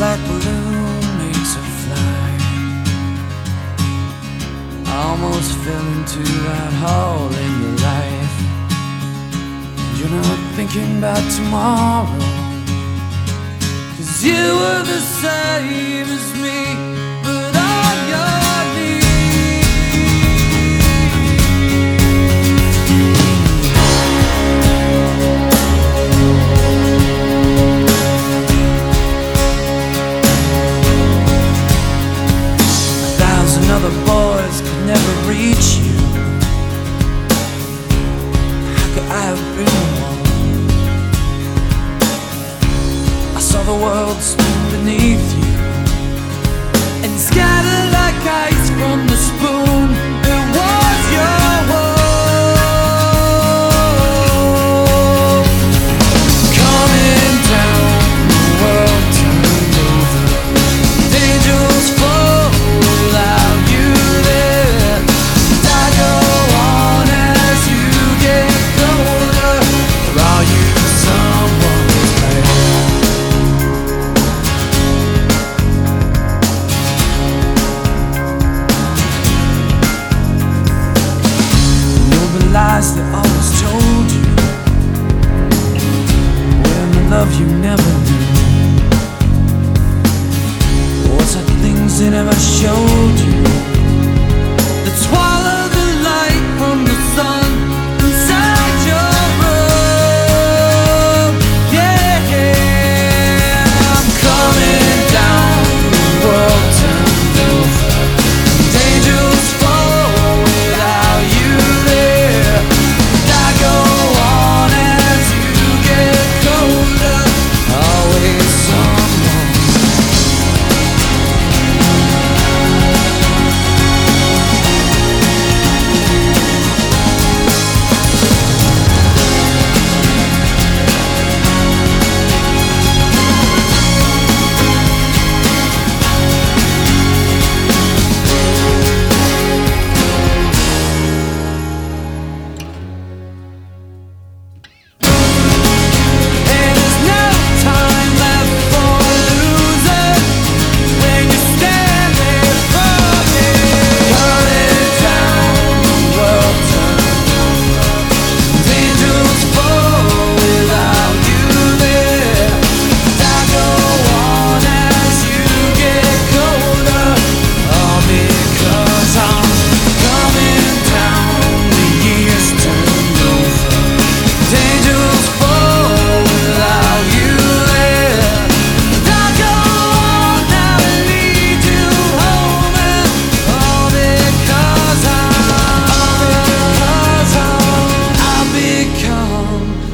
black balloon makes her fly. I almost fell into that hole in your life. You're not thinking about tomorrow. Cause you were the same as me, other boys could never reach you. How could I have been one? I saw the world spin beneath you and scatter love you never knew. What's the things they never showed 你。